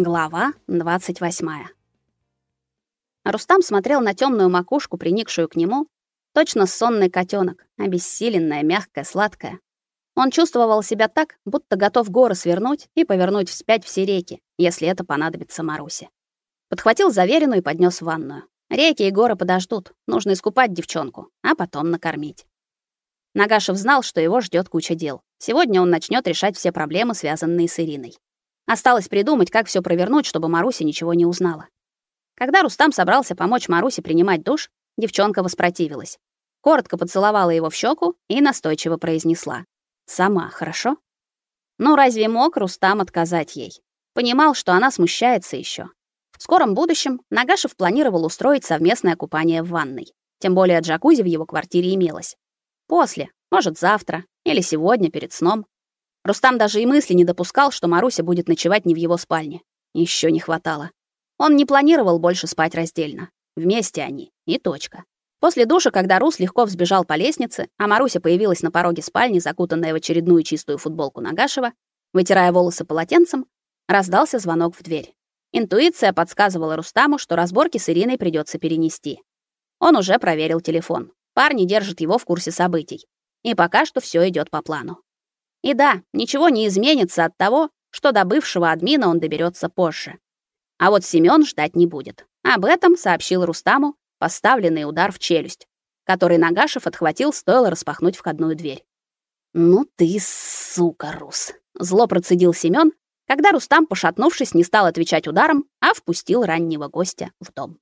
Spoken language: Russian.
Глава 28. Рустам смотрел на темную макушку, приникшую к нему, точно сонный котенок, обессиленная, мягкая, сладкая. Он чувствовал себя так, будто готов горы свернуть и повернуть вспять все реки, если это понадобится Марусе. Подхватил заверину и поднес в ванную. Реки и горы подождут. Нужно искупать девчонку, а потом накормить. Нагашев знал, что его ждет куча дел. Сегодня он начнет решать все проблемы, связанные с Ириной. Осталось придумать, как все провернуть, чтобы Маруся ничего не узнала. Когда Рустам собрался помочь Марусе принимать душ, девчонка воспротивилась. Коротко поцеловала его в щеку и настойчиво произнесла: "Сама, хорошо?" Ну разве мог Рустам отказать ей? Понимал, что она смущается еще. В скором будущем Нагашев планировал устроить совместное купание в ванной. Тем более джакузи в его квартире имелось. После, может, завтра или сегодня перед сном. Рустам даже и мысли не допускал, что Маруся будет ночевать не в его спальне. Еще не хватало. Он не планировал больше спать раздельно. Вместе они, и точка. После душа, когда Рус легко взбежал по лестнице, а Маруся появилась на пороге спальни, закутанная в очередную чистую футболку Нагашева, вытирая волосы полотенцем, раздался звонок в дверь. Интуиция подсказывала Рустаму, что разборки с Ириной придется перенести. Он уже проверил телефон. Парни держат его в курсе событий. И пока что все идет по плану. И да, ничего не изменится от того, что до бывшего админа он доберется позже. А вот Семён ждать не будет. Об этом сообщил Рустаму поставленный удар в челюсть, который Нагашев отхватил, стоило распахнуть входную дверь. «Ну ты сука, Рус!» — зло процедил Семён, когда Рустам, пошатнувшись, не стал отвечать ударом, а впустил раннего гостя в дом.